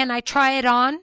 Can I try it on?"